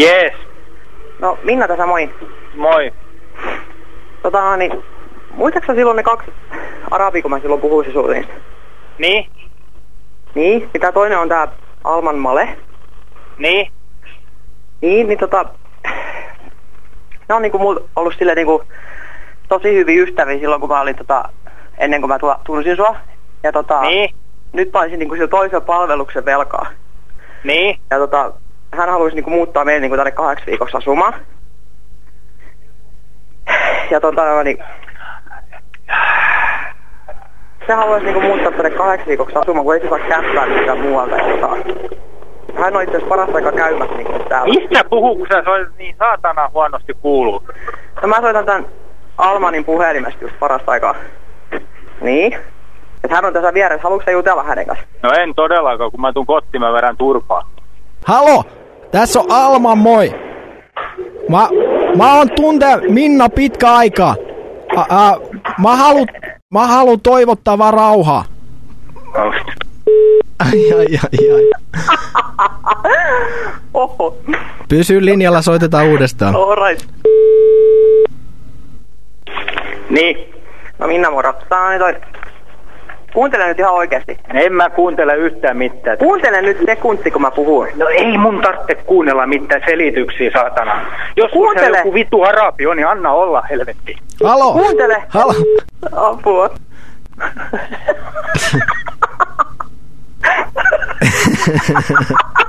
Jees, No, Minna tässä moi. moi. Tota, niin, muistaaksä silloin ne kaksi arabia, kun mä silloin puhuisin sulle? Niin? Niin, ja tää toinen on tää Alman Male. Niin? Niin, niin tota... Ne on niinku mulla ollut silleen niinku tosi hyviä ystäviä silloin, kun mä olin tota... Ennen kuin mä tunsin sua. Ja tota... Niin? Nyt mä olisin niinku sillä toisen palveluksen velkaa. Niin? Ja tota... Hän haluaisi niinku muuttaa meille niinku tänne kahdeksi viikoksi asumaan. Ja tota, no niin... Se haluaisi niinku muuttaa tänne kahdeksi viikoksi asumaan, kun ei se saa kättää mistään muualta. Tota, hän on itse asiassa parasta aikaa käymässä niinku täällä. Mistä puhuu, kun sä soit niin saatana huonosti kuuluu? No mä soitan tän Almanin puhelimesta just parasta aikaa. Niin? Et hän on tässä vieressä. Haluatko sä jutella hänen kanssa? No en todellakaan, kun mä tuun kotiin, mä vedän turpaa. Halo, tässä on Alma, moi. Mä, mä oon tunte Minna pitkä aika. A, a, mä haluan mä halu toivottavaa rauhaa. Ai, ai, ai, ai. Oho. Pysy linjalla, soitetaan uudestaan. Alright. Niin. No Minna moro. Tää on. Kuuntele nyt ihan oikeesti. En mä kuuntele yhtään mitään. Kuuntele nyt sekunti, kun mä puhun. No ei mun tarvitse kuunnella mitään selityksiä, saatana. Jos Kuuntele. Kuuntele. joku vittu arabi on, niin anna olla, helvetti. Halo. Kuuntele. Halo. Apua.